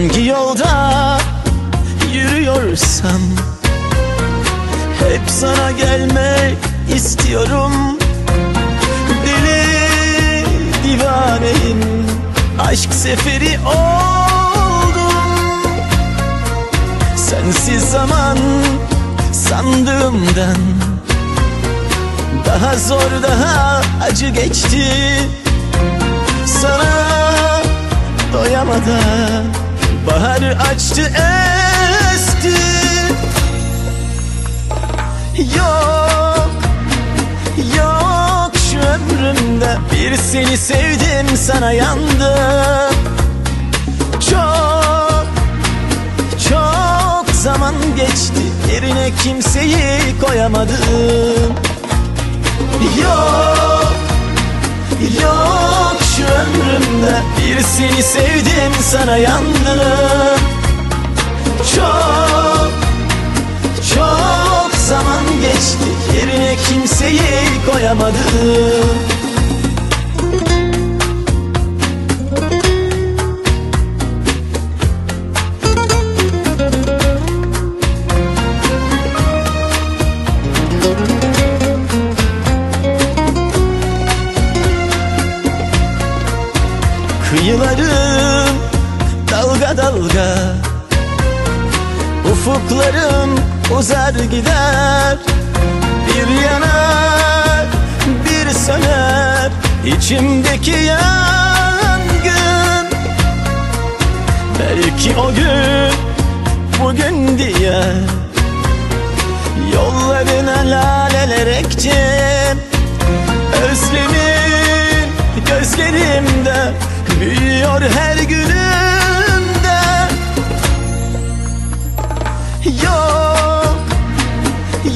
Hangi yolda yürüyorsam Hep sana gelmek istiyorum. Deli divaneyim Aşk seferi oldum. Sensiz zaman sandığımdan Daha zor daha acı geçti. Sana doyamadan Bahar açtı esti. Yok Yok şu ömrümde Bir seni sevdim sana yandım. Çok Çok zaman geçti. Yerine kimseyi koyamadım. Yok Yok ömrümde. Bir seni sevdim sana yandım. Çok Çok zaman geçti Yerine kimseyi koyamadım Kıyılarım dalga dalga Ufuklarım uzar gider. Bir yanar bir söner içimdeki yangın. Belki o gün bugün diye Yollarına laleler ektim Büyüyor her günümde. Yok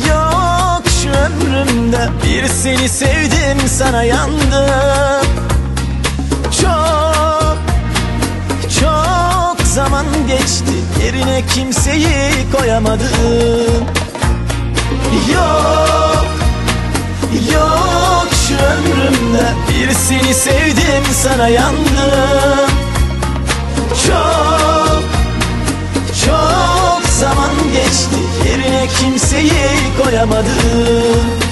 Yok şu ömrümde Bir seni sevdim sana yandım. Çok Çok zaman geçti. Yerine kimseyi koyamadım. Yok Yok şu ömrümde Bir seni sevdim sana yandım Kimseyi koyamadım